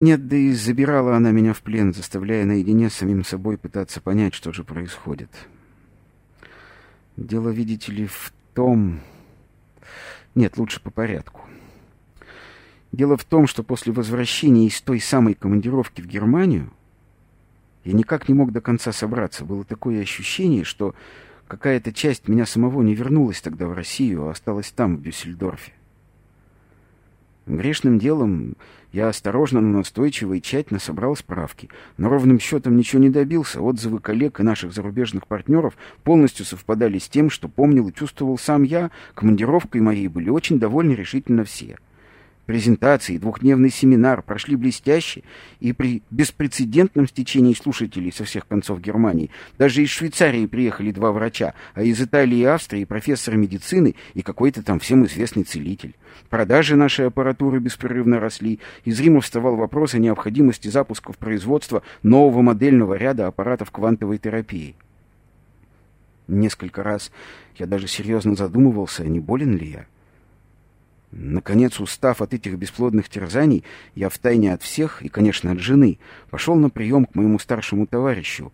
Нет, да и забирала она меня в плен, заставляя наедине с самим собой пытаться понять, что же происходит. Дело, видите ли, в том... Нет, лучше по порядку. Дело в том, что после возвращения из той самой командировки в Германию я никак не мог до конца собраться. Было такое ощущение, что какая-то часть меня самого не вернулась тогда в Россию, а осталась там, в Дюссельдорфе. Грешным делом я осторожно, но настойчиво и тщательно собрал справки. Но ровным счетом ничего не добился. Отзывы коллег и наших зарубежных партнеров полностью совпадали с тем, что помнил и чувствовал сам я. Командировкой моей были очень довольны решительно все. Презентации, двухдневный семинар прошли блестяще и при беспрецедентном стечении слушателей со всех концов Германии. Даже из Швейцарии приехали два врача, а из Италии и Австрии профессор медицины и какой-то там всем известный целитель. Продажи нашей аппаратуры беспрерывно росли. Из Рима вставал вопрос о необходимости запусков производства нового модельного ряда аппаратов квантовой терапии. Несколько раз я даже серьезно задумывался, не болен ли я. Наконец, устав от этих бесплодных терзаний, я втайне от всех, и, конечно, от жены, пошел на прием к моему старшему товарищу,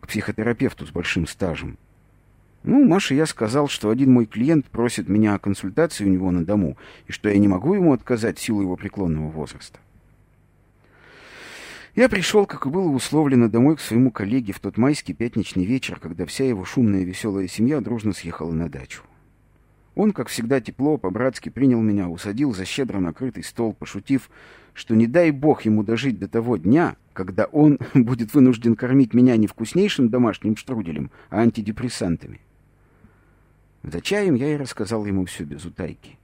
к психотерапевту с большим стажем. Ну, Маше я сказал, что один мой клиент просит меня о консультации у него на дому, и что я не могу ему отказать в силу его преклонного возраста. Я пришел, как и было условлено, домой к своему коллеге в тот майский пятничный вечер, когда вся его шумная веселая семья дружно съехала на дачу. Он, как всегда, тепло, по-братски принял меня, усадил за щедро накрытый стол, пошутив, что не дай бог ему дожить до того дня, когда он будет вынужден кормить меня не вкуснейшим домашним штруделем, а антидепрессантами. За чаем я и рассказал ему все без утайки.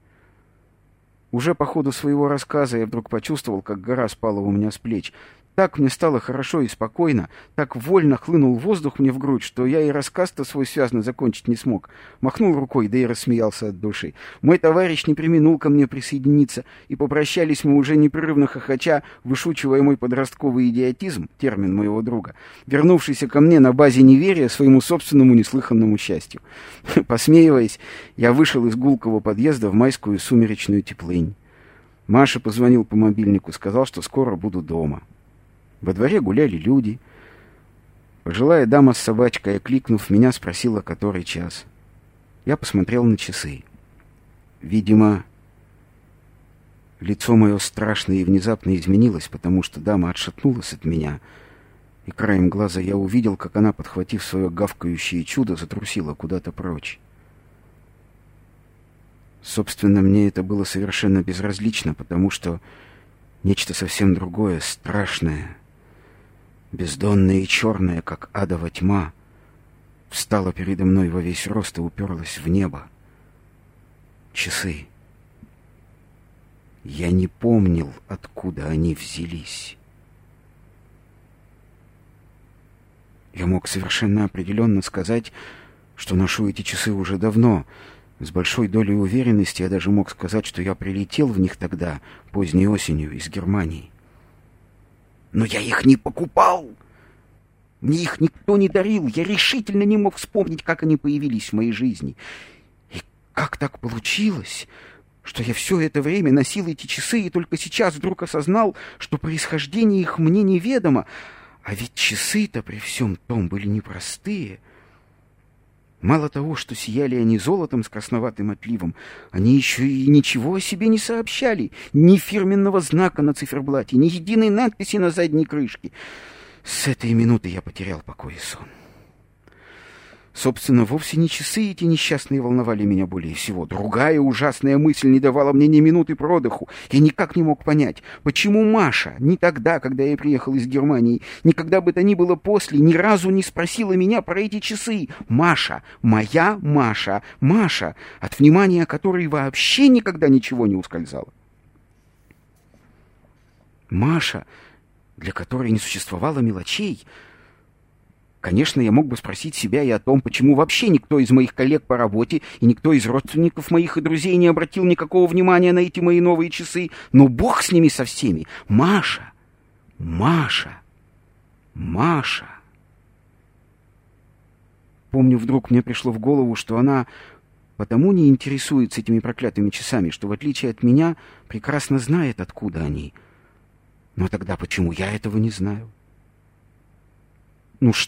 Уже по ходу своего рассказа я вдруг почувствовал, как гора спала у меня с плеч, так мне стало хорошо и спокойно, так вольно хлынул воздух мне в грудь, что я и рассказ-то свой связно закончить не смог. Махнул рукой, да и рассмеялся от души. Мой товарищ не применул ко мне присоединиться, и попрощались мы уже непрерывно хохоча, вышучивая мой подростковый идиотизм, термин моего друга, вернувшийся ко мне на базе неверия своему собственному неслыханному счастью. Посмеиваясь, я вышел из гулкого подъезда в майскую сумеречную теплынь. Маша позвонил по мобильнику, сказал, что скоро буду дома. Во дворе гуляли люди. Пожилая дама с собачкой, окликнув меня, спросила, который час. Я посмотрел на часы. Видимо, лицо мое страшно и внезапно изменилось, потому что дама отшатнулась от меня, и краем глаза я увидел, как она, подхватив свое гавкающее чудо, затрусила куда-то прочь. Собственно, мне это было совершенно безразлично, потому что нечто совсем другое, страшное — бездонная и черная, как адова тьма, встала передо мной во весь рост и уперлась в небо. Часы. Я не помнил, откуда они взялись. Я мог совершенно определенно сказать, что ношу эти часы уже давно. С большой долей уверенности я даже мог сказать, что я прилетел в них тогда, поздней осенью, из Германии. Но я их не покупал. Мне их никто не дарил. Я решительно не мог вспомнить, как они появились в моей жизни. И как так получилось, что я все это время носил эти часы и только сейчас вдруг осознал, что происхождение их мне неведомо. А ведь часы-то при всем том были непростые — Мало того, что сияли они золотом с красноватым отливом, они еще и ничего о себе не сообщали. Ни фирменного знака на циферблате, ни единой надписи на задней крышке. С этой минуты я потерял покой и сон. Собственно, вовсе не часы эти несчастные волновали меня более всего. Другая ужасная мысль не давала мне ни минуты продыху. Я никак не мог понять, почему Маша ни тогда, когда я приехал из Германии, никогда бы то ни было после, ни разу не спросила меня про эти часы. Маша, моя Маша, Маша, от внимания которой вообще никогда ничего не ускользало. Маша, для которой не существовало мелочей — Конечно, я мог бы спросить себя и о том, почему вообще никто из моих коллег по работе и никто из родственников моих и друзей не обратил никакого внимания на эти мои новые часы. Но бог с ними со всеми. Маша! Маша! Маша! Помню, вдруг мне пришло в голову, что она потому не интересуется этими проклятыми часами, что, в отличие от меня, прекрасно знает, откуда они. Но тогда почему я этого не знаю? Ну что?